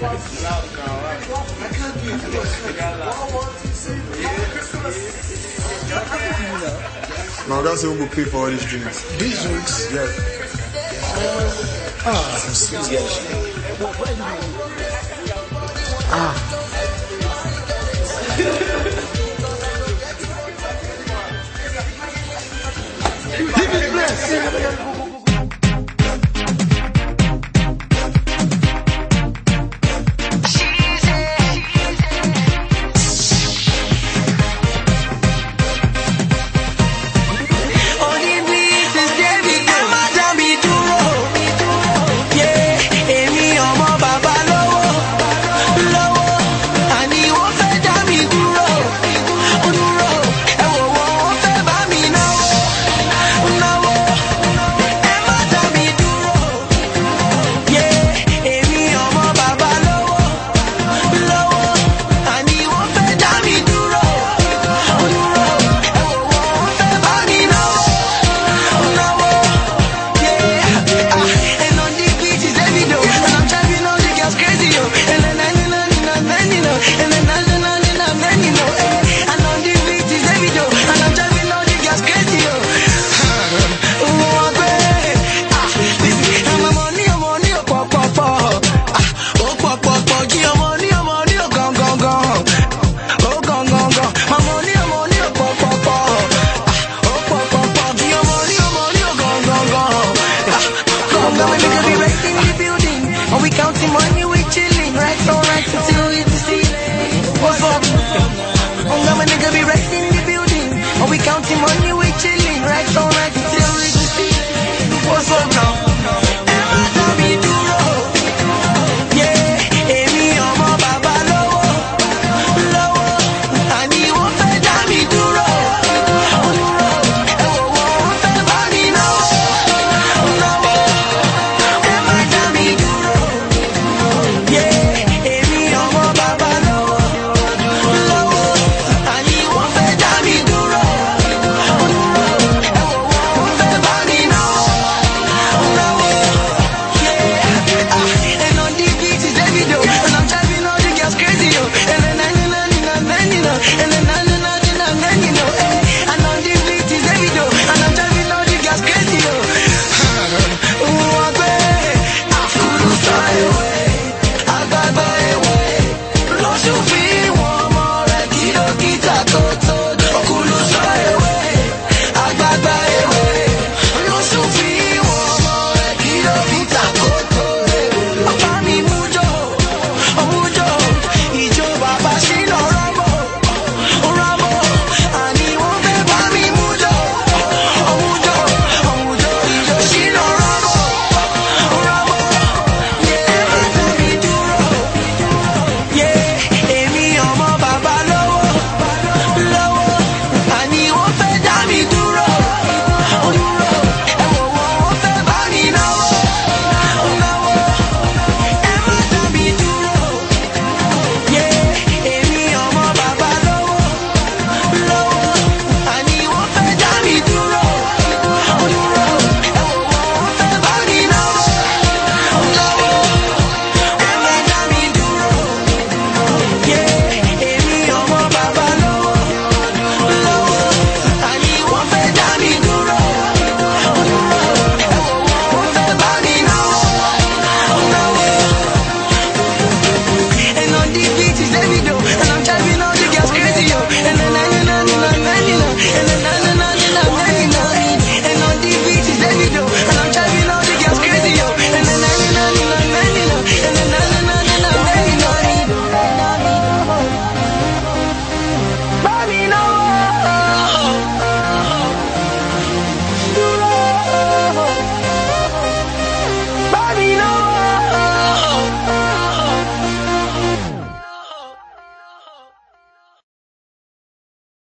Now that's who will pay for all these drinks. These drinks? Yeah. Ah, Give me bless.